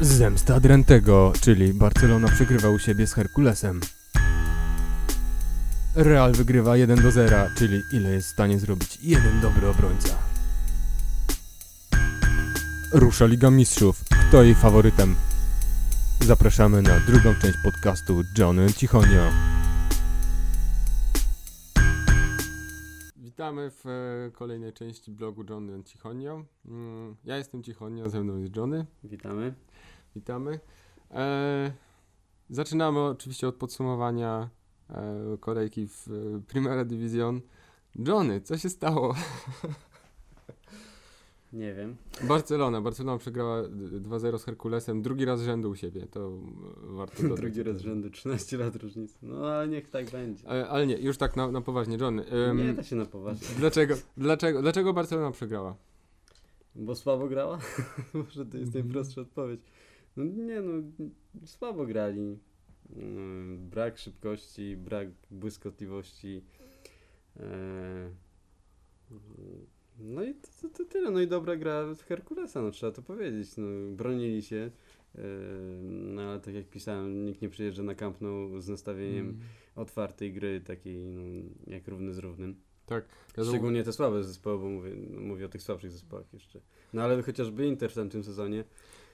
Zemsta Drentego, czyli Barcelona przegrywa u siebie z Herkulesem. Real wygrywa 1 do 0, czyli ile jest w stanie zrobić jeden dobry obrońca. Rusza Liga Mistrzów. Kto jej faworytem? Zapraszamy na drugą część podcastu Johnny Cichonio. Witamy w e, kolejnej części blogu Johnny Cichonio. Mm, Ja jestem Cichonio, ze mną jest Johnny. Witamy. Witamy. E, zaczynamy oczywiście od podsumowania e, kolejki w e, Primera Division. Johnny, co się stało? Nie wiem. Barcelona. Barcelona przegrała d- 2-0 z Herkulesem. Drugi raz rzędu u siebie. To e, warto dodać. Drugi raz rzędu, 13 lat różnicy. No ale niech tak będzie. E, ale nie, już tak na, na poważnie. Johnny, em, nie da się na poważnie. dlaczego, dlaczego, dlaczego Barcelona przegrała? Bo słabo grała? Może to jest Mhm. najprostsza odpowiedź. No nie no, słabo grali. Mm, Brak szybkości, brak błyskotliwości. Eee, No i to, to, to tyle. No i dobra gra z Herkulesa, no trzeba to powiedzieć. No, bronili się. Eee, No ale tak jak pisałem, nikt nie przyjeżdża na Camp z nastawieniem Mm, otwartej gry, takiej no, jak równy z równym. tak. Ja Szczególnie te słabe zespoły, bo mówię, no, mówię o tych słabszych zespołach jeszcze. No ale chociażby Inter w tamtym sezonie.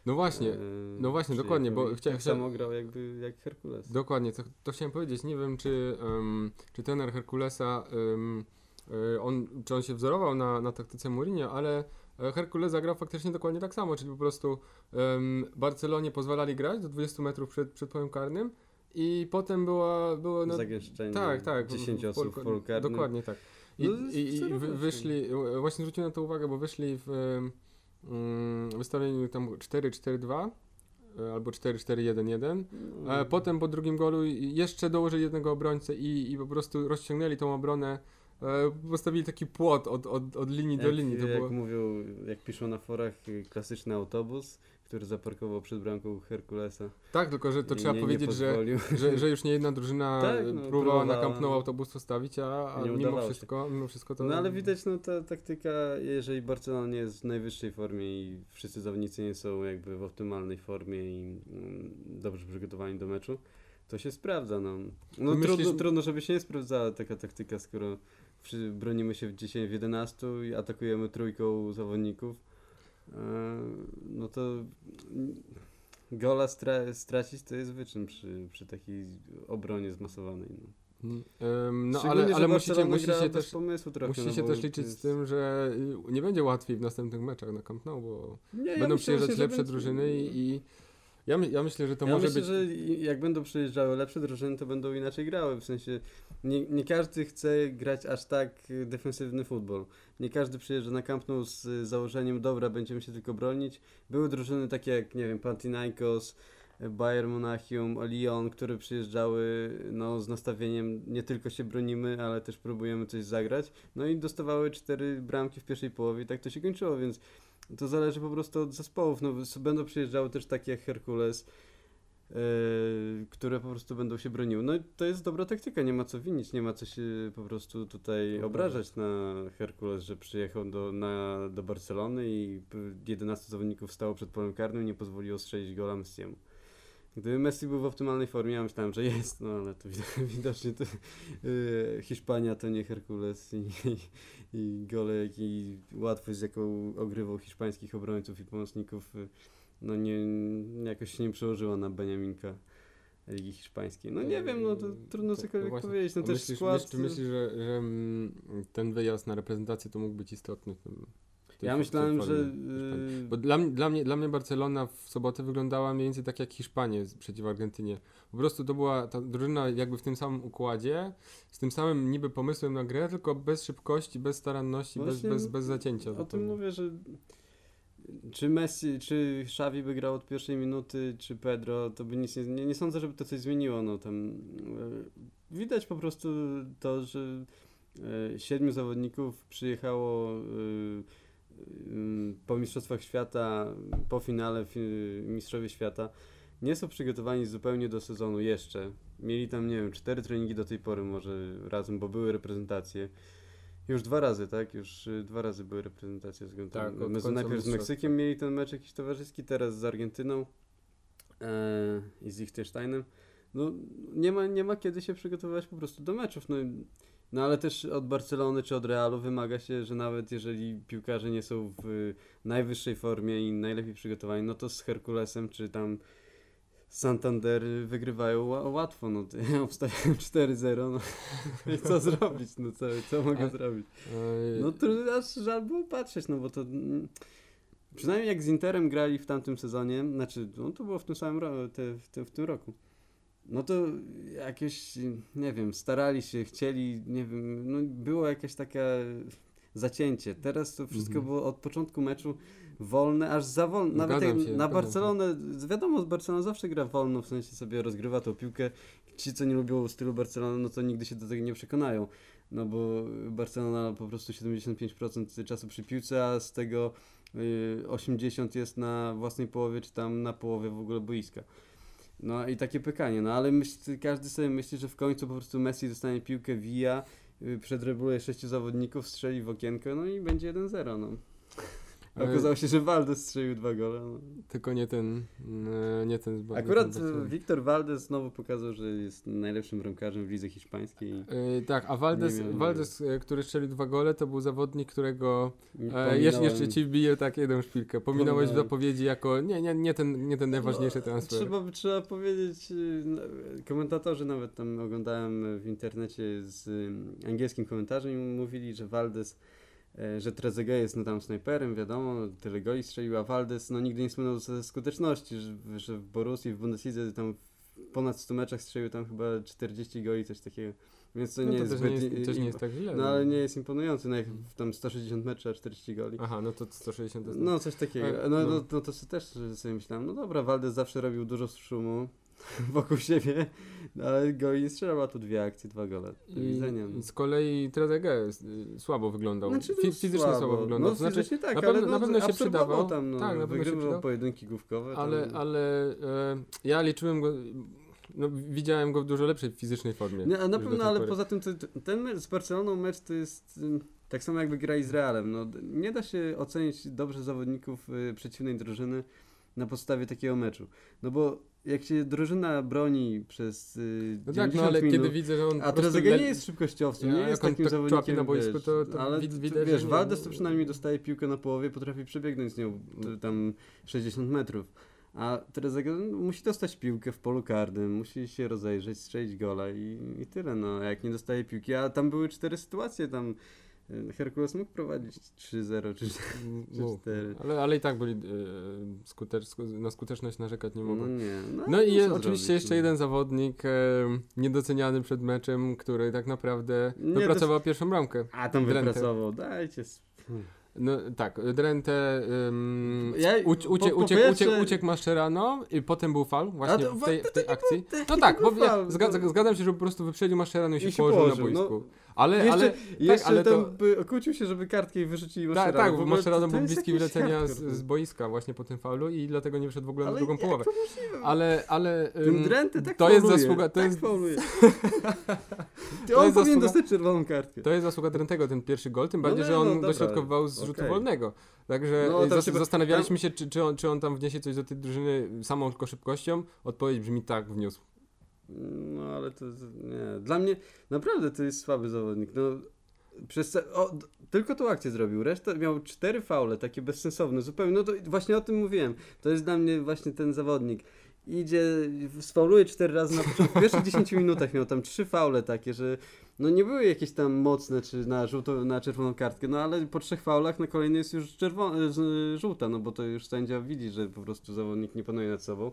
No właśnie, e, no właśnie, dokładnie, bo chciałem- Tak samo grał jakby jak Herkules. Dokładnie, to, to chciałem powiedzieć. Nie wiem, czy, em, czy trener Herkulesa, e, on, czy on się wzorował na, na taktyce Mourinho, ale e, Herkules zagrał faktycznie dokładnie tak samo, czyli po prostu em, Barcelonie pozwalali grać do 20 metrów przed, przed karnym i potem była, było... No, Zagęszczenie tak, tak. w- 10 w osób w polu- karnym. Dokładnie tak. I, No, i, i wyszli, właśnie zwróciłem na to uwagę, bo wyszli w mm, wystawieniu tam 4-4-2 e, albo 4-4-1-1 No, E, Potem po drugim golu jeszcze dołożyli jednego obrońcę i, i po prostu rozciągnęli tą obronę. E, Postawili taki płot od, od, od linii do jak, linii. To jak było... mówią, jak piszą na forach, klasyczny autobus, który zaparkował przed bramką Herkulesa. Tak, tylko że to I trzeba nie, powiedzieć, nie że, że, że już nie jedna drużyna Tak, no, próbowała na. Camp Nou autobus postawić, a, a mimo, się. wszystko, mimo wszystko to... No ale widać, no ta taktyka, jeżeli Barcelona nie jest w najwyższej formie i wszyscy zawodnicy nie są jakby w optymalnej formie i mm, dobrze przygotowani do meczu, to się sprawdza, no. No Myślisz- trudno, trudno, żeby się nie sprawdzała taka taktyka, skoro przy, bronimy się w 10, w 11 i atakujemy trójką zawodników, no to gola stra stracić to jest wyczyn przy, przy takiej obronie zmasowanej, no. Mm, No ale, ale musicie, musicie też... pomysłu trochę, Musicie no też liczyć to z jest- tym, że nie będzie łatwiej w następnych meczach na Camp Nou, bo Nie, ja będą myślę, przyjeżdżać lepsze będzie- drużyny i, i ja, my, ja myślę, że to ja może myślę, być... że jak będą przyjeżdżały lepsze drużyny, to będą inaczej grały. W sensie nie, nie każdy chce grać aż tak defensywny futbol. Nie każdy przyjeżdża na Camp Nou z założeniem, dobra, będziemy się tylko bronić. Były drużyny takie jak, nie wiem, Panathinaikos, Bayern Monachium, Lyon, które przyjeżdżały no, z nastawieniem nie tylko się bronimy, ale też próbujemy coś zagrać. No i dostawały cztery bramki w pierwszej połowie i tak to się kończyło, więc to zależy po prostu od zespołów. No, będą przyjeżdżały też takie jak Herkules, yy, które po prostu będą się broniły. No i to jest dobra taktyka, nie ma co winić, nie ma co się po prostu tutaj obrażać na Herkules, że przyjechał do, na, do Barcelony i p- 11 zawodników stało przed polem karnym i nie pozwoliło strzelić gola Messiemu. Gdyby Messi był w optymalnej formie, ja myślałem, że jest, no ale to wid- widocznie to, yy, Hiszpania to nie Herkules i, i, i i łatwość, z jaką ogrywał hiszpańskich obrońców i pomocników, y, no nie, jakoś się nie przełożyła na Beniaminka Ligi Hiszpańskiej. No nie wiem, no to trudno To- cokolwiek powiedzieć, no A też myślisz, skład... Myślisz, czy myślisz, że, że mm, ten wyjazd na reprezentację to mógł być istotny w tym? Ja myślałem, że... Hiszpanii? y, Bo dla, mnie- dla, mnie, dla mnie Barcelona w sobotę wyglądała mniej więcej tak jak Hiszpanie przeciw Argentynie. Po prostu to była ta drużyna jakby w tym samym układzie, z tym samym niby pomysłem na grę, tylko bez szybkości, bez staranności, bez, Właśnie bez, bez zacięcia. O tym mówię, że czy Messi, czy Xavi by grał od pierwszej minuty, czy Pedro, to by nic nie, nie, nie sądzę, żeby to coś zmieniło, no tam e, widać po prostu to, że e, siedmiu zawodników przyjechało e, po Mistrzostwach Świata, po finale fi, Mistrzowie Świata, nie są przygotowani zupełnie do sezonu jeszcze. Mieli tam, nie wiem, cztery treningi do tej pory może razem, bo były reprezentacje. Już dwa razy, tak? Już y, dwa razy były reprezentacje z Tak, My najpierw z Meksykiem mieli ten mecz jakiś towarzyski, teraz z Argentyną. e, i z Liechtensteinem, no nie ma, nie ma kiedy się przygotowywać po prostu do meczów. No, no ale też od Barcelony czy od Realu wymaga się, że nawet jeżeli piłkarze nie są w najwyższej formie i najlepiej przygotowani, no to z Herkulesem czy tam Santander wygrywają ła- łatwo. No, ja obstawiam 4-0. No. Co zrobić? No co, co mogę zrobić? No to aż żal było patrzeć, no bo to... mm, Przynajmniej jak z Interem grali w tamtym sezonie, znaczy, no to było w tym samym roku, te, w, te, w tym roku. No to jakieś, nie wiem, starali się, chcieli, nie wiem, no było jakieś takie zacięcie. Teraz to wszystko Mhm. było od początku meczu wolne, aż za wolne. Nawet jak się, na zgadzam się. Barcelonę, wiadomo, Barcelona zawsze gra wolno, w sensie sobie rozgrywa tą piłkę. Ci, co nie lubią stylu Barcelony, no to nigdy się do tego nie przekonają. No bo Barcelona po prostu 75% czasu przy piłce, a z tego y, 80 jest na własnej połowie, czy tam na połowie w ogóle boiska. No i takie pykanie, no ale myśl, każdy sobie myśli, że w końcu po prostu Messi dostanie piłkę, wija, y, przedrebuluje sześciu zawodników, strzeli w okienko, no i będzie 1-0, no. Ale- Okazało się, że Valdes strzelił dwa gole. No. Tylko nie ten, e, nie ten Akurat ten Wiktor Valdes znowu pokazał, że jest najlepszym bramkarzem w lidze hiszpańskiej. E, tak, a miał- Valdes, e, który strzelił dwa gole, to był zawodnik, którego e, jeszcze, jeszcze ci wbije tak jedną szpilkę. Pominąłeś w zapowiedzi jako nie, nie, nie, ten, nie ten najważniejszy No, transfer. Trzeba, trzeba powiedzieć, y, no, komentatorzy nawet tam oglądałem w internecie z y, angielskim komentarzem i mówili, że Valdes, e, że Trezeguet jest no tam snajperem, wiadomo, tyle goli strzelił, a Valdes no nigdy nie słynął ze skuteczności, że, że w Borussii, w Bundeslidze tam w ponad 100 meczach strzelił tam chyba 40 goli, coś takiego. Więc to no nie to jest zbyt nie jest, nie jest tak źle. No ale nie jest imponujący, no jak w tam 160 meczów, a 40 goli. Aha, no to 160 to jest... No coś takiego. E, No, no. no. no to też sobie myślałem, no dobra, Waldes zawsze robił dużo szumu wokół siebie, no, ale goli nie strzelał, tu dwie akcje, dwa gole. Do widzenia. no. Z kolei Trezeguet y, słabo wyglądał. Znaczy, Fi- fizycznie słabo, wyglądał. No znaczy, tak, na ale pewno- no, na pewno się przydawał. tam, no, Tak, na pewno się przydał. pojedynki główkowe. tam- ale, ale e, ja liczyłem go, no widziałem go w dużo lepszej fizycznej formie. A na pewno, ale pory. poza tym to, ten mecz z Barceloną mecz to jest ym, tak samo jakby grali z Realem. No, nie da się ocenić dobrze zawodników y, przeciwnej drużyny na podstawie takiego meczu. No bo jak się drużyna broni przez y, No 90 tak, no ale minut, kiedy widzę, że on a Trezeguet le- nie jest szybkościowcem, Ja, nie jest takim tak zawodnikiem, na boisku, wiesz, to- to ale wid- widać, wiesz, nie- Waldes to przynajmniej dostaje piłkę na połowie, potrafi przebiegnąć z nią t- tam 60 metrów. A Trezeguet musi dostać piłkę w polu karnym, musi się rozejrzeć, strzelić gola i, i tyle. No, jak nie dostaje piłki, a tam były cztery sytuacje, tam y, Herkules mógł prowadzić 3-0 czy Mów. 4. ale, ale i tak byli sku- na skuteczność narzekać nie mogą. No nie. No, No i jest zrobić, oczywiście jeszcze no. jeden zawodnik niedoceniany przed meczem, który tak naprawdę Nie, wypracował pierwszą bramkę. A tam wypracował, dajcie. sp- No tak, Drenthe um, Ja- uciekł, pierwsze- uciekł, uciekł Mascherano i potem był faul właśnie to w tej, to- w tej to nie akcji. No tak, bo był ja, zgadzam, no. zgadzam się, że po prostu wyprzedził Mascherano i się I się położył, położył, na no. boisku. Ale, Jeszcze, ale jeszcze ale to- by okłócił się, żeby kartkę wyrzucili tak, Mascherano. tak, W bo Mascherano to był bliski wylecenia z, z boiska właśnie po tym faulu i dlatego nie wszedł w ogóle na Ale drugą jak połowę. to możliwe? Ale, ale ym, Drenthe tak to jest zasługa, to tak jest, To on powinien dostać czerwoną kartkę. To jest zasługa Drentego, ten pierwszy gol, tym No bardziej, że on no dobra, dośrodkował z rzutu okej. wolnego. Także No, zas- się- zastanawialiśmy się, czy, czy, on, czy on tam wniesie coś do tej drużyny samą tylko szybkością. Odpowiedź brzmi tak, wniósł. No ale to nie. Dla mnie naprawdę to jest słaby zawodnik. No, przez, o, tylko tą akcję zrobił. Reszta miał cztery faule, takie bezsensowne zupełnie. No to właśnie o tym mówiłem. To jest dla mnie właśnie ten zawodnik. Idzie, sfauluje cztery razy na początku. W pierwszych 10 minutach miał tam trzy faule takie, że no nie były jakieś tam mocne, czy na, żółto, na czerwoną kartkę, no ale po trzech faulach na kolejny jest już czerwona, żółta, no bo to już sędzia widzi, że po prostu zawodnik nie panuje nad sobą.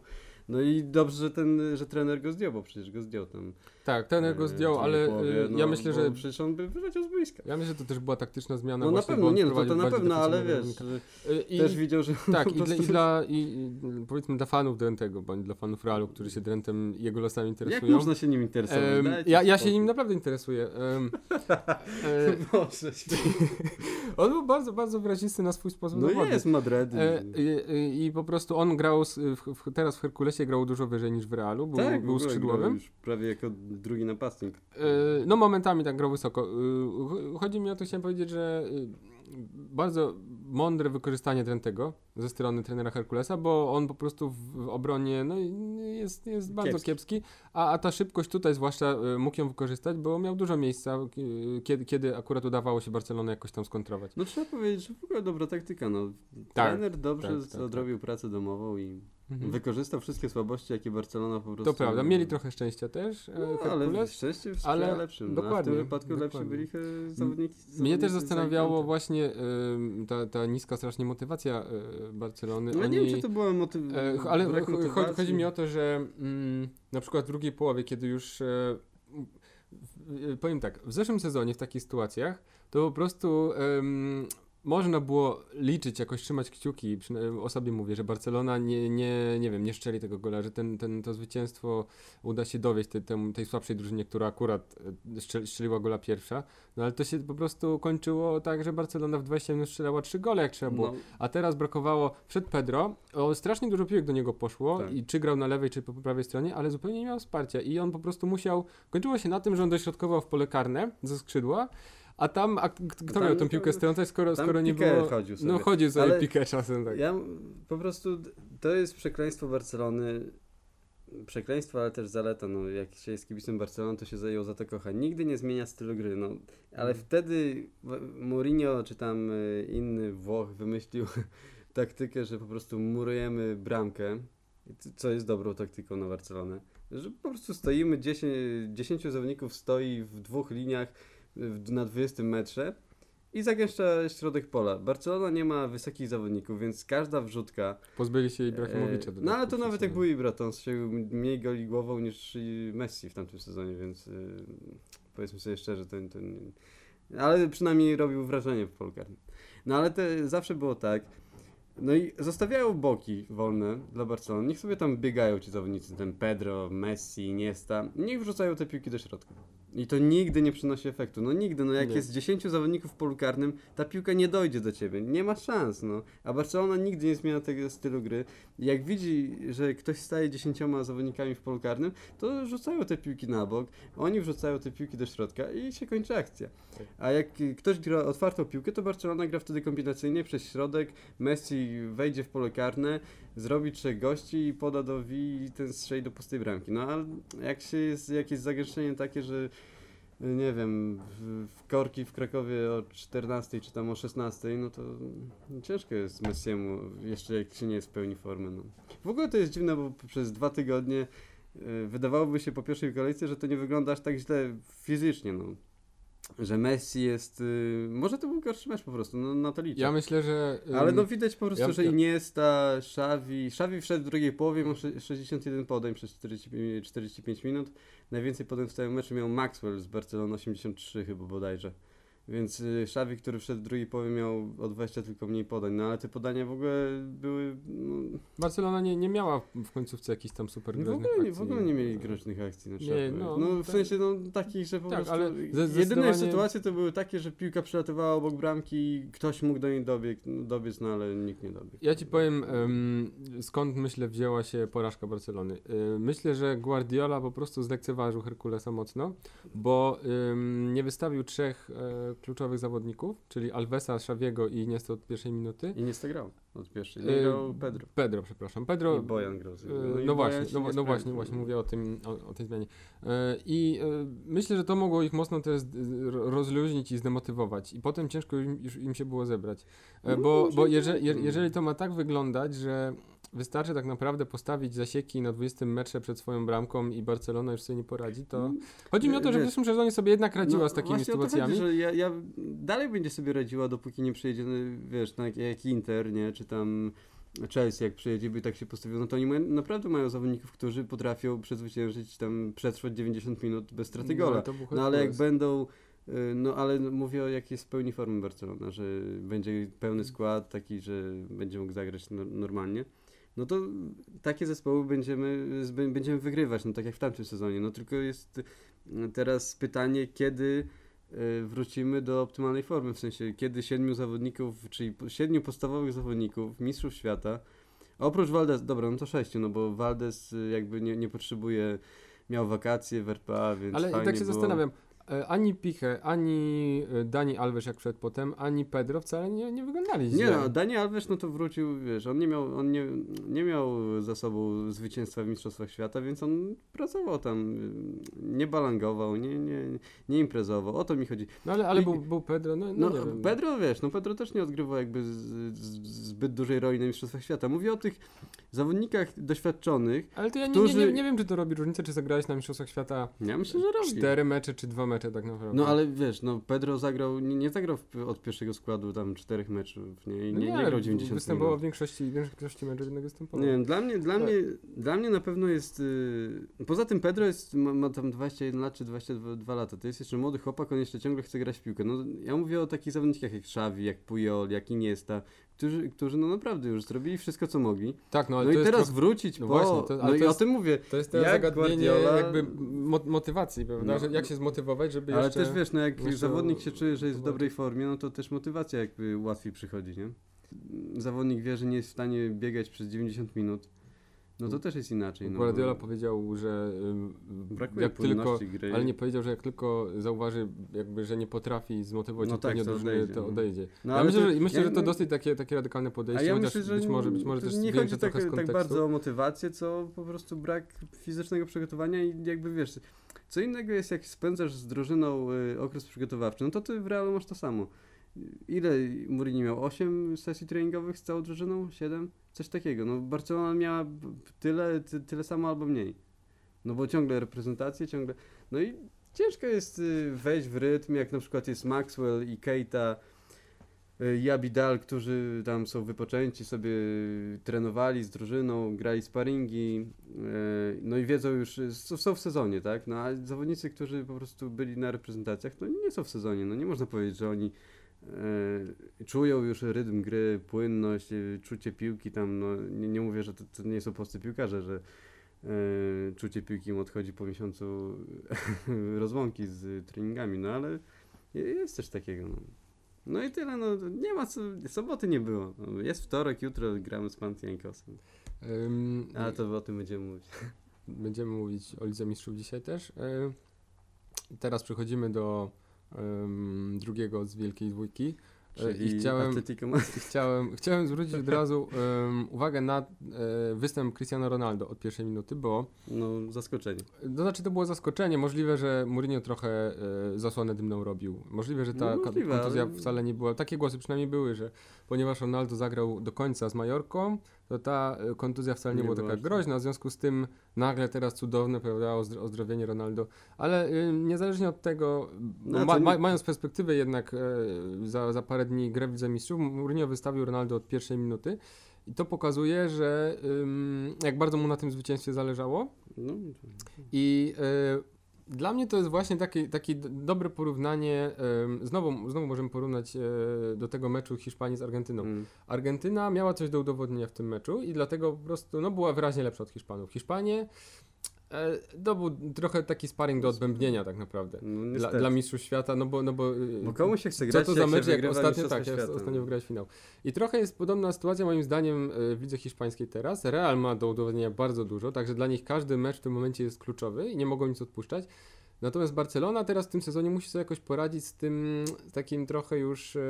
No i dobrze, że ten, że trener go zdjął, bo przecież go zdjął tam. Tak, ten go e, zdjął, ale połowie, y, no, ja myślę, że Przecież on by wyleciał z boiska. ja myślę, że to też była taktyczna zmiana No na pewno, nie, no to, to na pewno, ale wiesz. Y, i- też widział, że Tak, i dla, i dla i, powiedzmy dla fanów Drentego, bądź dla fanów Realu, którzy się Drentem jego losami Jak interesują. można się nim interesować? Dajcie ja, ja się nim naprawdę interesuję. Em, e, Boże, on był bardzo, bardzo wyrazisty na swój sposób. no zawodny. jest Madrid. E, i, I po prostu on grał, z, w, w, teraz w Herkulesie grał dużo wyżej niż w Realu, był, tak, był skrzydłowym. prawie jako drugi napastnik. E, no momentami tak grał wysoko. E, ch- chodzi mi o to, chciałem powiedzieć, że bardzo mądre wykorzystanie Trentego ze strony trenera Herkulesa, bo on po prostu w, obronie no, jest, jest bardzo Kiepski. kiepski, a, a ta szybkość tutaj zwłaszcza mógł ją wykorzystać, bo miał dużo miejsca, kiedy, kiedy akurat udawało się Barcelonę jakoś tam skontrować. No trzeba powiedzieć, że w ogóle dobra taktyka. No. Tak, Trener dobrze tak, tak, odrobił pracę domową i Mhm. wykorzystał wszystkie słabości, jakie Barcelona po prostu... To prawda, mieli trochę szczęścia też, e, No, ale szczęście w ale- lepszym. dokładnie, a w tym wypadku lepsi dokładnie. byli he- zawodnicy. Mnie też zastanawiało właśnie ym, ta, ta niska strasznie motywacja y, Barcelony. No Oni, nie wiem, czy to była motyw... e, ch- ale chodzi, chodzi mi o to, że mm, na przykład w drugiej połowie, kiedy już e, e, powiem tak, w zeszłym sezonie w takich sytuacjach to po prostu em, można było liczyć, jakoś trzymać kciuki, o sobie mówię, że Barcelona nie, nie, nie wiem, nie szczeli tego gola, że ten, ten, to zwycięstwo uda się dowieść tej, tej słabszej drużynie, która akurat e, strzeliła gola pierwsza, no ale to się po prostu kończyło tak, że Barcelona w 20 minut strzelała trzy gole, jak trzeba było. No, A teraz brakowało, przed Pedro, o, strasznie dużo piłek do niego poszło Tak. i czy grał na lewej, czy po prawej stronie, ale zupełnie nie miał wsparcia i on po prostu musiał, kończyło się na tym, że on dośrodkował w pole karne ze skrzydła, a tam, a, kto Tam miał tą piłkę strącać, skoro, skoro nie było... chodził sobie. No chodził sobie Piqué czasem, tak. Ja po prostu, to jest przekleństwo Barcelony. Przekleństwo, ale też zaleta. No, jak się jest kibicem Barcelony, to się za- ją za to kocha. Nigdy nie zmienia stylu gry. No, ale Mm. wtedy Mourinho czy tam y, inny Włoch wymyślił taktykę, że po prostu murujemy bramkę, co jest dobrą taktyką na Barcelonę. Że po prostu stoimy, 10, 10 zawodników stoi w dwóch liniach na 20 metrze i zagęszcza środek pola. Barcelona nie ma wysokich zawodników, więc każda wrzutka. Pozbyli się Ibrahimowicza. E, no ale to nawet jak był Ibraton, strzelił mniej goli głową niż Messi w tamtym sezonie, więc y, powiedzmy sobie szczerze, ten, ten. Ale przynajmniej robił wrażenie w polu karnym. No ale te, zawsze było tak. No i zostawiają boki wolne dla Barcelony. Niech sobie tam biegają ci zawodnicy, ten Pedro, Messi, Iniesta. Niech wrzucają te piłki do środka. I to nigdy nie przynosi efektu. No nigdy, no jak Nie. jest 10 zawodników w polu karnym, ta piłka nie dojdzie do ciebie. Nie ma szans, no. A Barcelona nigdy nie zmienia tego stylu gry. Jak widzi, że ktoś staje 10 zawodnikami w polu karnym, to rzucają te piłki na bok, oni wrzucają te piłki do środka i się kończy akcja. A jak ktoś gra otwartą piłkę, to Barcelona gra wtedy kombinacyjnie przez środek, Messi wejdzie w pole karne, zrobi trzech gości i poda do V i ten strzeli do pustej bramki. No ale jak się jest jakieś zagęszczenie takie, że y, nie wiem, w, w korki w Krakowie o 14 czy tam o 16, no to ciężko jest Messiemu, jeszcze jak się nie jest w pełni formy. No. W ogóle to jest dziwne, bo przez dwa tygodnie y, wydawałoby się po pierwszej kolejce, że to nie wygląda aż tak źle fizycznie, no. Że Messi jest. Y, może to był gorszy mecz po prostu, no na to liczę. Ja myślę, że... Ale no widać po prostu, ja- że Iniesta, Xavi, Xavi wszedł w drugiej połowie, miał sze- 61 podań przez 40, 45 minut. Najwięcej podań w całym meczu miał Maxwell z Barcelony, 83 chyba bodajże. Więc y, Xavi, który wszedł w drugiej połowie miał o 20 tylko mniej podań, no ale te podania w ogóle były, no, Barcelona nie, nie miała w końcówce jakichś tam super w groźnych ogóle, nie, w ogóle nie mieli groźnych akcji. No, trzeba Nie, no, no w tak. sensie no, takich, że po Tak, prostu ale ze- jedyne zdecydowanie- sytuacje to były takie, że piłka przelatywała obok bramki i ktoś mógł do niej dobieg, dobiec, no ale nikt nie dobiegł. Ja ci powiem, em, skąd myślę wzięła się porażka Barcelony. Y, myślę, że Guardiola po prostu zlekceważył Herkulesa mocno, bo ym, nie wystawił trzech e, kluczowych zawodników, czyli Alvesa, Xaviego i Iniesta od pierwszej minuty. I nie grał od pierwszej. Y, Nie grał Pedro. Pedro, przepraszam. Pedro. I Bojan grał. z- e, i No, Bojan właśnie, no, no właśnie, właśnie mówię o tym, o, o tej zmianie. E, I e, myślę, że to mogło ich mocno też rozluźnić i zdemotywować. I potem ciężko im, już im się było zebrać. No, bo bo tak. jeżeli, je, jeżeli to ma tak wyglądać, że wystarczy tak naprawdę postawić zasieki na 20 metrze przed swoją bramką i Barcelona już sobie nie poradzi, to... Mm, Chodzi mi o to, że w zeszłym sezonie sobie jednak radziła no, z takimi sytuacjami. Chodzi, że ja, ja dalej będzie sobie radziła, dopóki nie przyjedzie, no, wiesz, tak jak Inter, nie, czy tam Chelsea, jak przyjedzie, by tak się postawiło, no to oni mają, naprawdę mają zawodników, którzy potrafią przezwyciężyć, tam przetrwać 90 minut bez straty gola. to był No ale jak będą, y, no ale mówię o jakiej jest pełni formy Barcelona, że będzie pełny skład taki, że będzie mógł zagrać no, normalnie, no to takie zespoły będziemy, będziemy wygrywać, no tak jak w tamtym sezonie, no tylko jest teraz pytanie, kiedy y, wrócimy do optymalnej formy, w sensie kiedy siedmiu zawodników, czyli siedmiu podstawowych zawodników, mistrzów świata, oprócz Valdes, dobra, no to sześciu, no bo Valdes y, jakby nie, nie potrzebuje, miał wakacje w RPA, więc Ale i tak się było. zastanawiam, e, ani Piche, ani e, Dani Alves jak przed potem, ani Pedro wcale nie, nie wyglądali źle. Nie no, Dani Alves no to wrócił, wiesz, on nie miał, on nie, nie miał za sobą zwycięstwa w Mistrzostwach Świata, więc on pracował tam, y, nie balangował, nie, nie, nie imprezował, o to mi chodzi. No ale, ale I- był, był Pedro, no, no, No, nie wiem. Pedro, wiesz, no Pedro też nie odgrywał jakby z, z, zbyt dużej roli na Mistrzostwach Świata. Mówię o tych zawodnikach doświadczonych. Ale to ja nie, którzy- nie, nie, nie wiem, czy to robi różnicę, czy zagrałeś na Mistrzostwach Świata Ja myślę, że robi. cztery mecze, czy dwa mecze tak naprawdę. No ale wiesz, no Pedro zagrał, nie, nie zagrał w, od pierwszego składu tam czterech meczów, nie, i No nie, nie, grał 90 Występował w większości, w większości meczów jednak występował. Nie wiem, dla mnie, dla Tak. mnie, dla mnie na pewno jest. Yy, poza tym Pedro jest, ma, ma tam 21 lat czy 22 lata. To jest jeszcze młody chłopak, on jeszcze ciągle chce grać w piłkę. No, ja mówię o takich zawodnikach jak Xavi, jak Puyol, jak Iniesta, którzy, którzy no naprawdę już zrobili wszystko co mogli. Tak, no ale No i teraz trochę- wrócić no po. właśnie, to- ale no i to o jest- tym mówię. To jest teraz Jak zagadnienie Guardiola- jakby mo- motywacji, prawda? No. Że jak się zmotywować, żeby Ale jeszcze... też wiesz, no jak jeszcze zawodnik się czuje, że jest w dobrej formie, no to też motywacja jakby łatwiej przychodzi, nie? Zawodnik wie, że nie jest w stanie biegać przez 90 minut, no to też jest inaczej. No, Guardiola powiedział, że brakuje jak tylko, gry. ale nie powiedział, że jak tylko zauważy, jakby, że nie potrafi zmotywować No tak, to drużyny, odejdzie, to no. odejdzie. No, ja ale myślę, to- że, myślę, ja- że to dosyć takie, takie radykalne podejście, ja myślę, że być może, być może też nie chodzi tak, tak bardzo o motywację, co po prostu brak fizycznego przygotowania i jakby wiesz, co innego jest jak spędzasz z drużyną y, okres przygotowawczy, no to ty w realu masz to samo. Ile Mourinho miał? 8 sesji treningowych z całą drużyną? 7? Coś takiego. No Barcelona miała tyle, ty, tyle samo albo mniej. No bo ciągle reprezentacje, ciągle... No i ciężko jest y, wejść w rytm, jak na przykład jest Maxwell i Keita, y, i Abidal, którzy tam są wypoczęci, sobie trenowali z drużyną, grali sparingi, y, no i wiedzą już, y, są w sezonie, tak? No a zawodnicy, którzy po prostu byli na reprezentacjach, no nie są w sezonie, no nie można powiedzieć, że oni y, czują już rytm gry, płynność, y, czucie piłki tam, no nie, nie mówię, że to, to nie są polscy piłkarze, że y, czucie piłki im odchodzi po miesiącu rozłąki z treningami, no ale jest coś takiego, no. No i tyle, no nie ma co, soboty nie było. Jest wtorek, jutro gramy z Panathinaikosem. Ym, Ale to o tym będziemy mówić. Będziemy mówić o Lidze Mistrzów dzisiaj też. Teraz przechodzimy do drugiego z Wielkiej Dwójki. E, Czyli I chciałem, chciałem, chciałem zwrócić od razu em, uwagę na e, występ Cristiano Ronaldo od pierwszej minuty, bo No, zaskoczenie. to znaczy to było zaskoczenie. Możliwe, że Mourinho trochę e, zasłonę dymną robił. Możliwe, że ta No, możliwe, kontuzja ale- wcale nie była. Takie głosy przynajmniej były, że ponieważ Ronaldo zagrał do końca z Majorką, to ta e, kontuzja wcale nie, Nie była taka tak. groźna. W związku z tym nagle teraz cudowne prawda, ozdro- ozdrowienie Ronaldo. Ale e, niezależnie od tego, No, ma, ma, mając perspektywę jednak e, za, za parę dni grę w Mistrzów, Mourinho wystawił Ronaldo od pierwszej minuty. I to pokazuje, że ym, jak bardzo mu na tym zwycięstwie zależało. No, I y, dla mnie to jest właśnie takie, takie dobre porównanie. znowu, znowu możemy porównać y, do tego meczu Hiszpanii z Argentyną. mm. Argentyna miała coś do udowodnienia w tym meczu i dlatego po prostu no, była wyraźnie lepsza od Hiszpanów. Hiszpanie e, to był trochę taki sparring do odbębnienia tak naprawdę. no Dla, dla mistrzów świata, no bo, no bo, y, Bo komu się chce co grać, to jak za mecz, jak ostatnio, tak, jak ostatnio no. wygrać finał. I trochę jest podobna sytuacja moim zdaniem y, w lidze hiszpańskiej teraz. Real ma do udowodnienia bardzo dużo, także dla nich każdy mecz w tym momencie jest kluczowy i nie mogą nic odpuszczać. Natomiast Barcelona teraz w tym sezonie musi sobie jakoś poradzić z tym takim trochę już ym,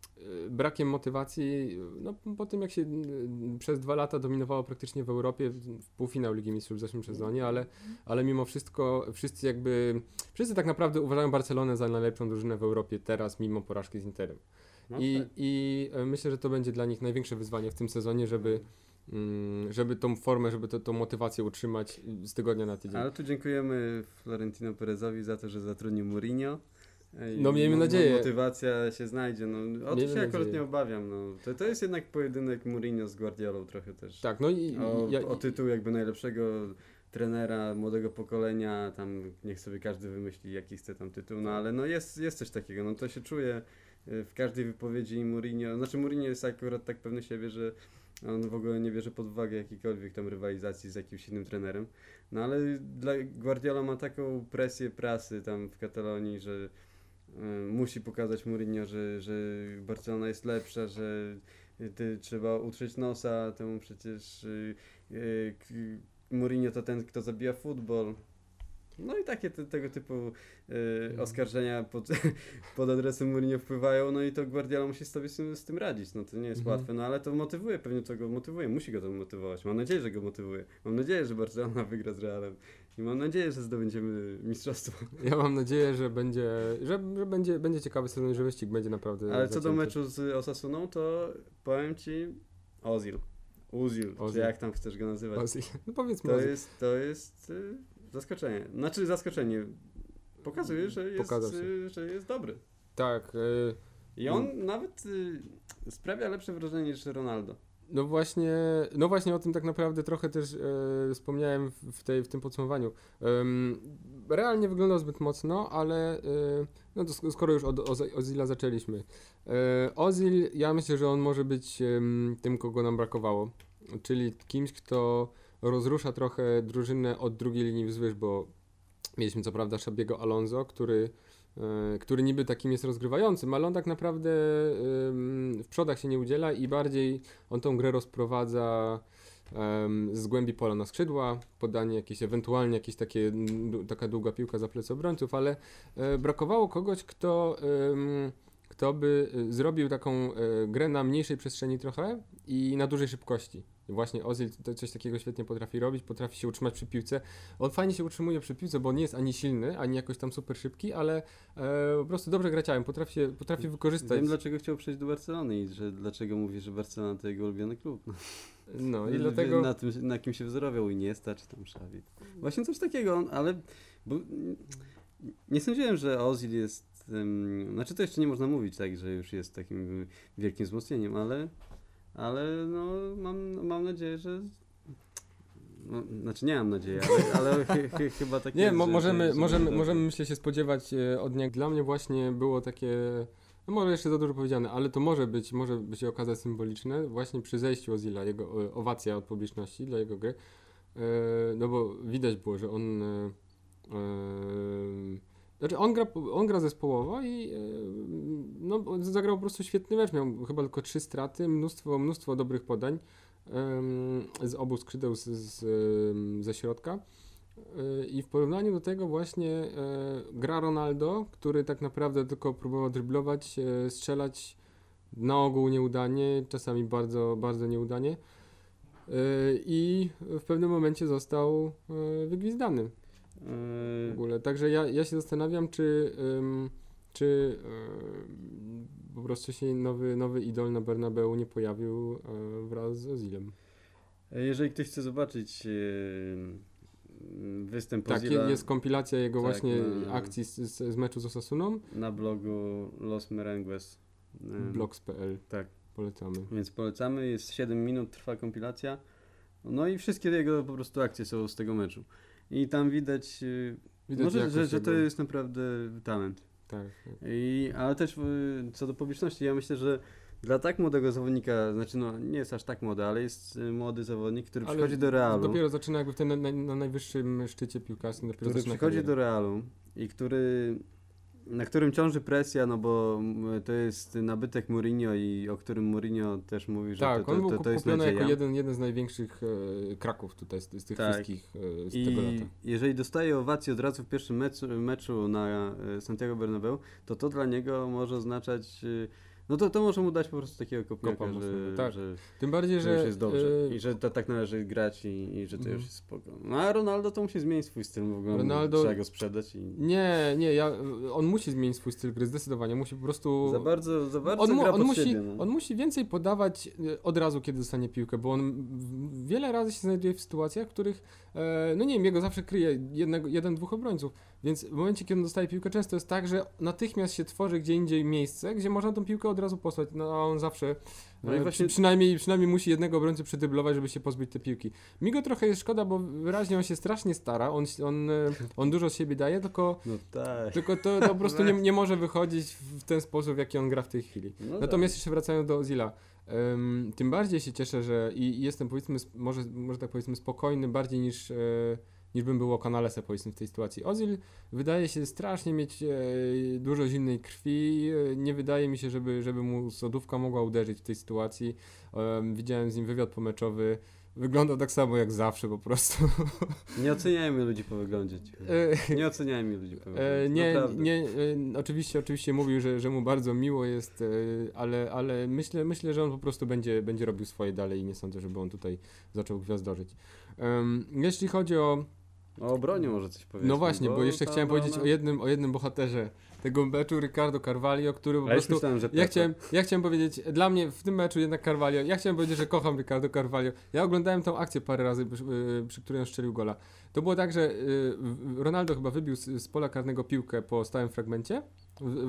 y, brakiem motywacji. No, po tym jak się y, przez dwa lata dominowało praktycznie w Europie, w półfinał Ligi Mistrzów w zeszłym sezonie, ale, ale mimo wszystko wszyscy jakby, wszyscy tak naprawdę uważają Barcelonę za najlepszą drużynę w Europie teraz, mimo porażki z Interem. No I, tak. I e, myślę, że to będzie dla nich największe wyzwanie w tym sezonie, żeby, mm, żeby tą formę, żeby to, tą motywację utrzymać y, z tygodnia na tydzień. Ale tu dziękujemy Florentino Perezowi za to, że zatrudnił Mourinho. No, miejmy nadzieję. Motywacja się znajdzie. No, o to Miejmy się akurat nadzieję. nie obawiam. No. To, to jest jednak pojedynek Mourinho z Guardiolą trochę też. Tak, no i, O, ja, o tytuł jakby najlepszego trenera młodego pokolenia, tam niech sobie każdy wymyśli jaki chce tam tytuł, no ale no jest, jest coś takiego, no to się czuje y, w każdej wypowiedzi Mourinho, znaczy Mourinho jest akurat tak pewny siebie, że on w ogóle nie bierze pod uwagę jakiejkolwiek tam rywalizacji z jakimś innym trenerem, no ale dla Guardiola ma taką presję prasy tam w Katalonii, że musi pokazać Mourinho, że, że Barcelona jest lepsza, że ty, trzeba utrzeć nosa temu przecież y, y, Mourinho to ten, kto zabija futbol. No i takie te, tego typu y, oskarżenia pod, pod adresem Mourinho wpływają, no i to Guardiola musi sobie z tym, z tym radzić, no to nie jest Mhm. łatwe, no ale to motywuje, pewnie to go motywuje, musi go to motywować, mam nadzieję, że go motywuje, mam nadzieję, że Barcelona wygra z Realem i mam nadzieję, że zdobędziemy mistrzostwo. Ja mam nadzieję, że będzie, że, że będzie, będzie ciekawy sezon, że wyścig będzie naprawdę Ale co do zacięty. meczu z Osasuną, to powiem Ci Ozil, Uzil, czy Ozil. jak tam chcesz go nazywać. Ozil. No powiedzmy To Ozil. jest, to jest y, zaskoczenie. Znaczy zaskoczenie. Pokazuje, że jest, y, że jest dobry. Tak, y, I on nawet y, sprawia lepsze wrażenie niż Ronaldo. No właśnie, no właśnie o tym tak naprawdę trochę też e, wspomniałem w, tej, w tym podsumowaniu. Em, realnie wyglądał zbyt mocno, ale e, no to sk- skoro już od Oz- Ozila zaczęliśmy. E, Ozil, ja myślę, że on może być tym, kogo nam brakowało. Czyli kimś, kto rozrusza trochę drużynę od drugiej linii wzwyż, bo mieliśmy co prawda Szabiego Alonso, który e, który niby takim jest rozgrywającym, ale on tak naprawdę w przodach się nie udziela i bardziej on tą grę rozprowadza z głębi pola na skrzydła, podanie jakieś, ewentualnie jakieś takie, taka długa piłka za plecy obrońców, ale e, brakowało kogoś, kto, kto by e, zrobił taką e, grę na mniejszej przestrzeni trochę i na dużej szybkości. I Właśnie Ozil to coś takiego świetnie potrafi robić, potrafi się utrzymać przy piłce. On fajnie się utrzymuje przy piłce, bo nie jest ani silny, ani jakoś tam super szybki, ale e, po prostu dobrze gra ciałem, potrafi, się- potrafi wykorzystać. Wiem dlaczego chciał przejść do Barcelony i że dlaczego mówi, że Barcelona to jego ulubiony klub. No, No i dlatego... Na, tym, na kim się wzorował Iniesta czy tam Xavi. Właśnie coś takiego, ale bo, nie sądziłem, że Ozil jest... Um, znaczy to jeszcze nie można mówić tak, że już jest takim wielkim wzmocnieniem, ale, ale no, mam, mam nadzieję, że... No, znaczy nie mam nadziei, ale, ale chy, chy, chyba tak Nie, mo- że- możemy, że- że możemy, możemy myślę się spodziewać e, od niego. Dla mnie właśnie było takie, no może jeszcze za dużo powiedziane, ale to może być, może by się okazać symboliczne właśnie przy zejściu Ozila, jego e, owacja od publiczności dla jego gry. E, no bo widać było, że on znaczy on gra, on gra zespołowo i e, no, zagrał po prostu świetny mecz. Miał chyba tylko trzy straty, mnóstwo, mnóstwo dobrych podań z obu skrzydeł z, z, ze środka. E, I w porównaniu do tego właśnie e, gra Ronaldo, który tak naprawdę tylko próbował dryblować, strzelać na ogół nieudanie, czasami bardzo, bardzo nieudanie. I w pewnym momencie został wygwizdany w Yy, ogóle. Także ja, ja się zastanawiam, czy, ym, czy ym, po prostu się nowy, nowy idol na Bernabeu nie pojawił e, wraz z Ozilem. Jeżeli ktoś chce zobaczyć yy, występ Tak, Ozila jest kompilacja jego Tak, właśnie na- akcji z, z, z meczu z Osasuną, na blogu Los Merengues. Yy, blogs.pl, Tak, polecamy. więc polecamy. Jest 7 minut, trwa kompilacja. No i wszystkie jego po prostu akcje są z tego meczu. I tam widać, yy, Widać może, że, że to jest naprawdę talent. Tak, tak. I, ale też yy, co do publiczności, ja myślę, że dla tak młodego zawodnika, znaczy no nie jest aż tak młody, ale jest yy, młody zawodnik, który Ale przychodzi do Realu. Dopiero zaczyna jakby ten, na, na najwyższym szczycie piłkarskim, dopiero który przychodzi karierę. do Realu i który na którym ciąży presja, no bo to jest nabytek Mourinho i o którym Mourinho też mówi, że Tak, to, to, to, to jest nadzieja. jako jeden, jeden z największych e, kraków tutaj z, z tych Tak. wszystkich e, z tego I lata. jeżeli dostaje owację od razu w pierwszym meczu, meczu na e, Santiago Bernabeu, to to dla niego może oznaczać, e, no to, to może mu dać po prostu takiego kopniaka, Kopa że, tak. że, Tym bardziej, że, że już jest dobrze e, i że to tak należy grać i, i że to Mhm. już jest spoko. No a Ronaldo to musi zmienić swój styl, w ogóle Ronaldo- trzeba go sprzedać i Nie, nie, ja, on musi zmienić swój styl gry, zdecydowanie. Musi po prostu. za bardzo, za bardzo on, mu, gra on, pod musi, siebie, no. on musi więcej podawać e, od razu, kiedy dostanie piłkę, bo on wiele razy się znajduje w sytuacjach, w których, e, no nie wiem, jego zawsze kryje jednego, jeden, dwóch obrońców. Więc w momencie, kiedy on dostaje piłkę, często jest tak, że natychmiast się tworzy gdzie indziej miejsce, gdzie można tą piłkę od razu posłać. No a on zawsze No i e, właśnie- przy, przynajmniej, przynajmniej musi jednego obrońcę przydyblować, żeby się pozbyć te piłki. Mi go trochę jest szkoda, bo wyraźnie on się strasznie stara, on, on, e, on dużo z siebie daje, tylko No tak. tylko to, to po prostu nie, nie może wychodzić w ten sposób, w jaki on gra w tej chwili. No Natomiast jeszcze wracając do Ozila, em, tym bardziej się cieszę, że i i jestem powiedzmy, może, może tak powiedzmy spokojny bardziej niż, e, niż bym był o Canalesa powiedzmy w tej sytuacji. Ozil wydaje się strasznie mieć e, dużo zimnej krwi, e, nie wydaje mi się, żeby, żeby mu sodówka mogła uderzyć w tej sytuacji. Em, widziałem z nim wywiad pomeczowy, wyglądał tak samo jak zawsze po prostu. Nie oceniajmy ludzi po wyglądzie. E, Nie oceniajmy ludzi po E, wyglądzie. nie, Naprawdę. nie, e, oczywiście, oczywiście mówił, że, że mu bardzo miło jest, e, ale, ale myślę, myślę, że on po prostu będzie, będzie robił swoje dalej i nie sądzę, żeby on tutaj zaczął gwiazdorzyć. Em, jeśli chodzi o. O obronie może coś powiedzieć. No właśnie, bo jeszcze ta chciałem powiedzieć o jednym, o jednym bohaterze tego meczu, Ricardo Carvalho, który po prostu. myślałem, że Ja chciałem, ja chciałem powiedzieć, dla mnie w tym meczu jednak Carvalho, ja chciałem powiedzieć, że kocham Ricardo Carvalho. Ja oglądałem tą akcję parę razy, przy, y, przy której on strzelił gola. To było tak, że y, Ronaldo chyba wybił z, z pola karnego piłkę po stałym fragmencie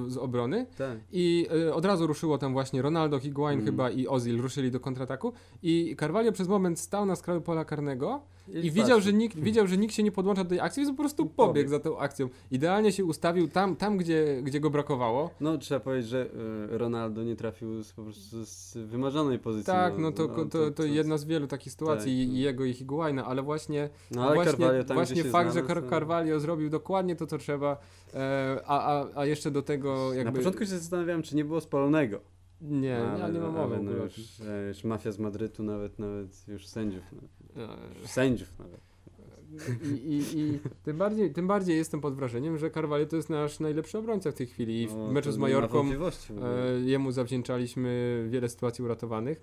z obrony Tak. i y, od razu ruszyło tam właśnie Ronaldo, Higuain Mm. chyba i Ozil ruszyli do kontrataku i Carvalho przez moment stał na skraju pola karnego i, widział, że nikt, widział, że nikt się nie podłącza do tej akcji, więc po prostu Pobiegł. za tą akcją. Idealnie się ustawił tam, tam gdzie, gdzie go brakowało. No trzeba powiedzieć, że e, Ronaldo nie trafił z, po prostu z wymarzonej pozycji. Tak, no to, to, to, jedna z wielu takich sytuacji tak, i no. i jego i Higuaina, ale właśnie, No ale właśnie, Carvalho tam właśnie fakt, znalazł, że Car- to- Carvalho zrobił dokładnie to, co trzeba, e, a, a, a jeszcze do tego jakby... Na początku się zastanawiałem, czy nie było spalonego. Nie, ja nie mam mowy. ale no już, e, już mafia z Madrytu, nawet, nawet już sędziów. No, sędziów nawet. I, i, I tym bardziej, tym bardziej jestem pod wrażeniem, że Carvalho to jest nasz najlepszy obrońca w tej chwili. I w No, meczu z Majorką e, jemu zawdzięczaliśmy wiele sytuacji uratowanych.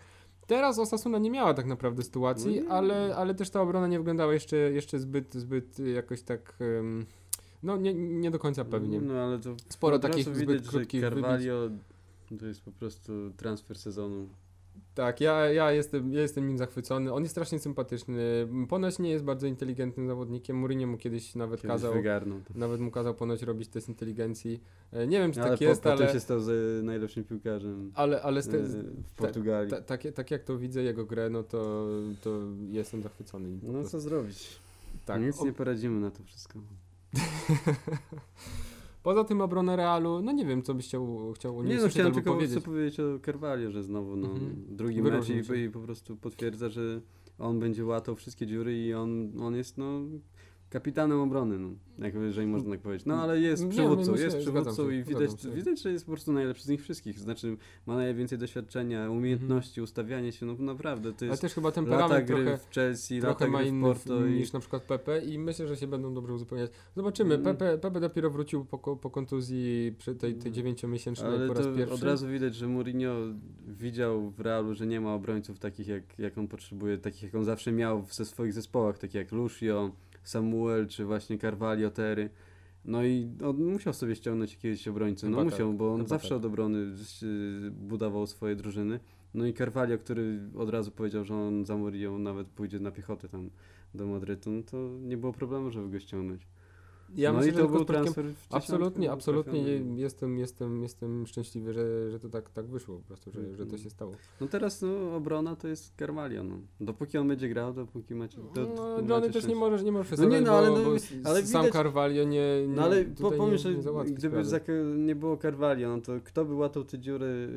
Teraz Osasuna nie miała tak naprawdę sytuacji, No nie. ale, ale też ta obrona nie wyglądała jeszcze, jeszcze zbyt, zbyt jakoś tak... em, no nie, nie do końca pewnie. No ale to Sporo takich zbyt widać, krótkich że wybić. Carvalho to jest po prostu transfer sezonu. Tak, ja, ja, jestem, ja jestem nim zachwycony. On jest strasznie sympatyczny. Ponoć nie jest bardzo inteligentnym zawodnikiem. Mourinho mu kiedyś nawet Kiedyś kazał... wygarnął. Nawet mu kazał ponoć robić test inteligencji. E, Nie wiem, czy ale tak po, jest, potem ale, się stał z najlepszym piłkarzem ale, ale z te, e, w Portugalii. ta, tak, tak jak to widzę jego grę, no to, to jestem zachwycony. po no co zrobić? tak. Nic O- nie poradzimy na to wszystko. Poza tym obronę Realu, no nie wiem, co byś chciał, chciał o nim Nie no, chciałem tylko powiedzieć. chcę powiedzieć o Carvalho, że znowu no, Mhm. drugi mecz Wyróżnił i, się. i po prostu potwierdza, że on będzie łatał wszystkie dziury i on, on jest no kapitanem obrony, no, jak, jeżeli można tak powiedzieć. No ale jest przywódcą, jest przywódcą i widać, się. widać, że jest po prostu najlepszy z nich wszystkich. Znaczy ma najwięcej doświadczenia, umiejętności, ustawiania się, no naprawdę to Mhm. Ale jest też chyba lata temperament gry trochę, w Chelsea, trochę lata ma gry w inny Porto i... niż na przykład Pepe i myślę, że się będą dobrze uzupełniać. Zobaczymy, Mm. Pepe, Pepe dopiero wrócił po, po kontuzji przy tej, tej Mm. dziewięciomiesięcznej Ale po raz pierwszy. od razu widać, że Mourinho widział w Realu, że nie ma obrońców takich jak, jak on potrzebuje, takich jak on zawsze miał w ze swoich zespołach, takich jak Lucio, Samuel czy właśnie Carvalho, Terry. No i on musiał sobie ściągnąć jakiegoś obrońcę, no Chyba musiał, tak, bo on zawsze tak. od obrony budował swoje drużyny. No i Carvalho, który od razu powiedział, że on za Mourinho nawet pójdzie na piechotę tam do Madrytu, no to nie było problemu, żeby go ściągnąć. Ja no myślę, i to był transfer w Absolutnie, dziesiątkę absolutnie trafiony. jestem, jestem, jestem szczęśliwy, że, że to tak, tak wyszło po prostu, że, że to się stało. No teraz no, obrona to jest Carvalho, no. Dopóki on będzie grał, dopóki macie... To, No, macie też nie szczęście. możesz, nie możesz No nie, no, ale bo, no, bo ale sam widać- Carvalho nie, nie No ale pomyśl, nie, nie gdyby zak- nie było Carvalho, no to kto by łatał te dziury y,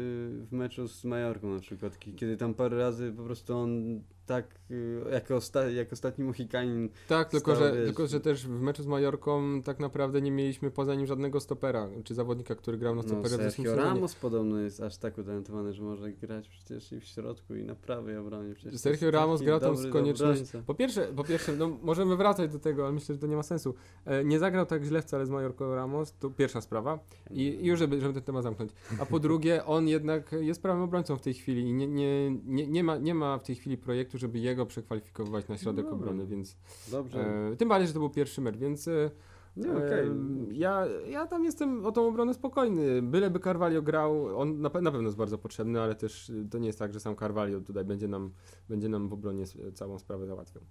w meczu z Majorką na przykład, ki- kiedy tam parę razy po prostu on tak y, jako, osta- jak ostatni Mohikanin Tak, tylko stał, że, wiesz, tylko że też w meczu z Majorką tak naprawdę nie mieliśmy poza nim żadnego stopera, czy zawodnika, który grał na no, stoperze zeszłym Sergio. Ramos podobno jest aż tak utalentowany, że może grać przecież i w środku i na prawej obronie. Przecież Sergio Ramos grał tam z konieczności. obrońca. Po pierwsze, po pierwsze, no możemy wracać do tego, ale myślę, że to nie ma sensu. E, nie zagrał tak źle wcale z Majorką Ramos, to pierwsza sprawa. I, i już żeby, żeby ten temat zamknąć. A po drugie, on jednak jest prawym obrońcą w tej chwili i nie, nie, nie, nie, ma, nie ma w tej chwili projektu, żeby jego przekwalifikować na środek dobra. obrony, więc Dobrze. e, tym bardziej, że to był pierwszy mecz, więc e, Nie. Em, Ja, ja tam jestem o tą obronę spokojny. Byleby Carvalho grał, on na, pe- na pewno jest bardzo potrzebny, ale też y, to nie jest tak, że sam Carvalho tutaj będzie nam, będzie nam w obronie całą sprawę załatwiał.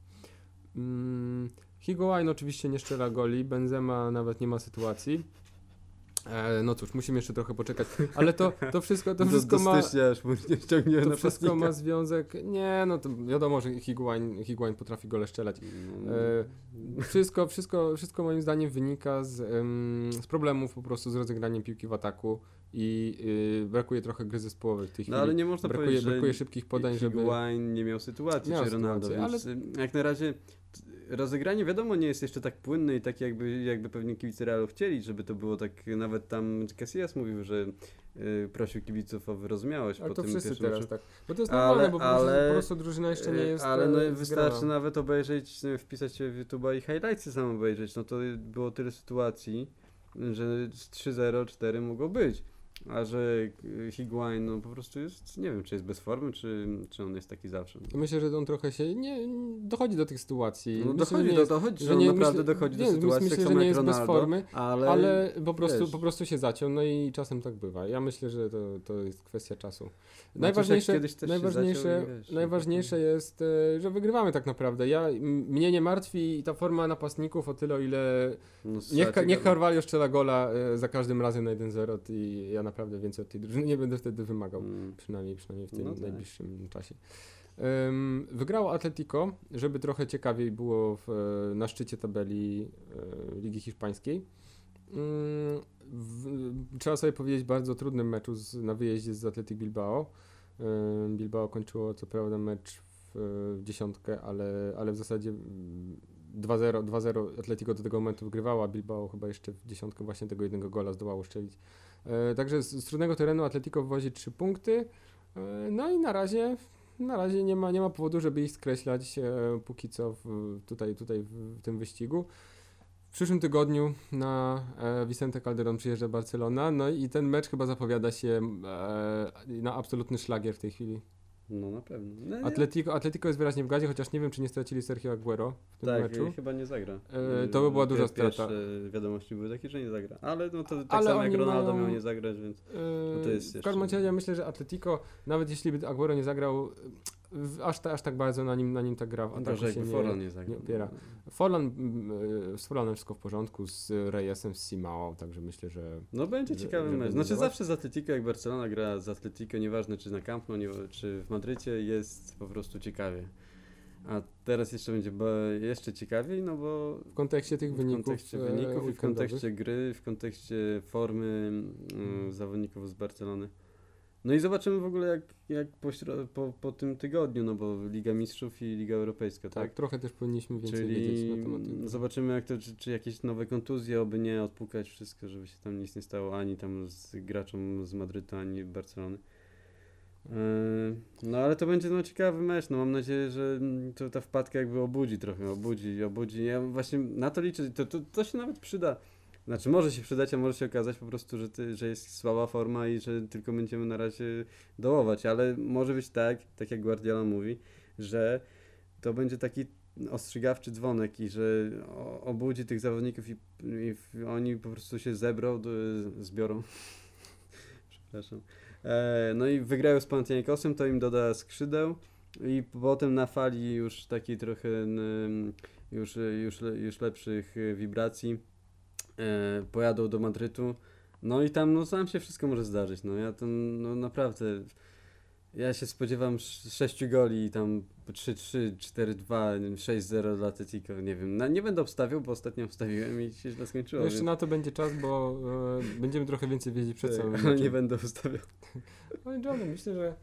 Mm, Higuain oczywiście nie strzela goli, Benzema nawet nie ma sytuacji. E, no cóż, musimy jeszcze trochę poczekać, ale to, to wszystko, to wszystko do ma... aż nie To wszystko ma związek. Nie, no to wiadomo, że Higuain, Higuain potrafi gole strzelać. No, E, wszystko, wszystko, wszystko moim zdaniem wynika z, z problemów po prostu z rozegraniem piłki w ataku. I y, brakuje trochę gry zespołowej w tej chwili. No ale nie można brakuje, powiedzieć, że brakuje szybkich podań, żeby... Higuain nie miał sytuacji, Miał czy Ronaldo, sytuację, więc jak na razie rozegranie wiadomo nie jest jeszcze tak płynne i tak jakby, jakby pewnie kibice Realu chcieli, żeby to było tak, nawet tam Casillas mówił, że y, prosił kibiców o wyrozumiałość Ale po to tym wszyscy teraz meczu. tak. Bo to jest Ale- normalne, bo po prostu- ale- po prostu drużyna jeszcze nie Y, jest Ale no zgrana. wystarczy nawet obejrzeć, y, wpisać się w YouTube'a i highlightsy sam obejrzeć, no to było tyle sytuacji, że z 3-0, 4 mogło być. A że y, Higuain no po prostu jest, nie wiem, czy jest bez formy, czy, czy on jest taki zawsze. Myślę, że on trochę się nie dochodzi do tych sytuacji. No Myślę, dochodzi, nie do, jest, dochodzi, że on nie- naprawdę myślę- dochodzi nie, do sytuacji, myślę, tak że nie jest bez Ronaldo, formy, ale, ale po prostu, wiesz. po prostu się zaciął, no i czasem tak bywa. Ja myślę, że to, to jest kwestia czasu. Najważniejsze, najważniejsze, wiesz, najważniejsze jest, e, że wygrywamy tak naprawdę. Ja, mnie nie martwi ta forma napastników o tyle, o ile no, niech, słuchajcie, niech Carvalho strzela gola e, za każdym razem na 1-0 i ja naprawdę więcej od tej drużyny nie będę wtedy wymagał. Mm. Przynajmniej, przynajmniej w tym No tak. najbliższym czasie. Ym, wygrało Atletico, żeby trochę ciekawiej było w, e, na szczycie tabeli e, Ligi Hiszpańskiej. Ym, w, trzeba sobie powiedzieć bardzo trudnym meczu z, na wyjeździe z Atletic Bilbao. Ym, Bilbao kończyło co prawda mecz w, w dziesiątkę, ale, ale w zasadzie mm, 2-0, 2-0 Atletico do tego momentu wygrywało, a Bilbao chyba jeszcze w dziesiątkę właśnie tego jednego gola zdołało strzelić. E, Także z, z trudnego terenu Atletico wywozi 3 punkty. E, No i na razie, na razie nie ma, nie ma powodu, żeby ich skreślać e, póki co w, tutaj, tutaj w tym wyścigu. W przyszłym tygodniu na Vicente Calderon przyjeżdża Barcelona, no i ten mecz chyba zapowiada się na absolutny szlagier w tej chwili. No na pewno. No, Atletico, Atletico jest wyraźnie w gazie, chociaż nie wiem, czy nie stracili Sergio Aguero w tym tak, meczu. y, chyba nie zagra. E, to by była duża strata. Wiadomości były takie, że nie zagra. Ale no to tak Ale samo jak Ronaldo mają- miał nie zagrać, więc Yy, to jest w każdym razie ja myślę, że Atletico, nawet jeśli by Aguero nie zagrał, aż, ta, aż tak bardzo na nim, na nim tak gra w ataku gorzej się nie... Forlan nie nie opiera. Forlan, mm, yy, z Forlanem wszystko w porządku, z Reyesem, z Simao, także myślę, że No będzie Że- ciekawy że mecz. Znaczy dawać? zawsze z Atletico, jak Barcelona gra z Atletico, nieważne czy na Camp Nou, nie, czy w Madrycie, jest po prostu ciekawie. A teraz jeszcze będzie jeszcze ciekawiej, no bo w kontekście tych w wyników, kontekście e, wyników i w kontekście gry, w kontekście formy mm, zawodników z Barcelony. No i zobaczymy w ogóle jak, jak po, po, po tym tygodniu, no bo Liga Mistrzów i Liga Europejska, Tak, tak? trochę też powinniśmy więcej Czyli wiedzieć na temat tego. zobaczymy jak to, czy, czy jakieś nowe kontuzje, oby nie odpukać wszystko, żeby się tam nic nie stało ani tam z graczom z Madrytu, ani Barcelony. Yy, No ale to będzie no, ciekawy mecz, no mam nadzieję, że mm, to ta wpadka jakby obudzi trochę, obudzi, obudzi. Ja właśnie na to liczę, to, to, to się nawet przyda. Znaczy może się przydać, a może się okazać po prostu, że, ty, że jest słaba forma i że tylko będziemy na razie dołować, ale może być tak, tak jak Guardiola mówi, że to będzie taki ostrzegawczy dzwonek i że obudzi tych zawodników i, i oni po prostu się zebrą, zbiorą. Przepraszam. E, no i wygrają z Panathinaikosem, to im doda skrzydeł i potem na fali już takiej trochę już, już, już lepszych e, wibracji e, pojadą do Madrytu. No i tam no sam się wszystko może zdarzyć. No ja tam no naprawdę ja się spodziewam sz- sześciu goli i tam 3-3, 4-2, 6-0 dla Atletico, nie wiem. Na, nie będę obstawiał, bo ostatnio obstawiłem i się źle skończyło. No jeszcze więc- na to będzie czas, bo e, będziemy trochę więcej wiedzieć przed tak, meczem. nie będę obstawiał. Ale Johnny, myślę, że,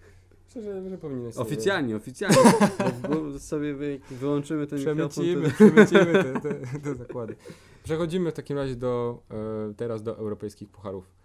myślę, że, powinieneś sobie... Oficjalnie, oficjalnie. bo, sobie wy, wyłączymy ten mikrofon. Przemycimy, to- przemycimy te, te, te zakłady. Przechodzimy w takim razie do, e, teraz do europejskich pucharów.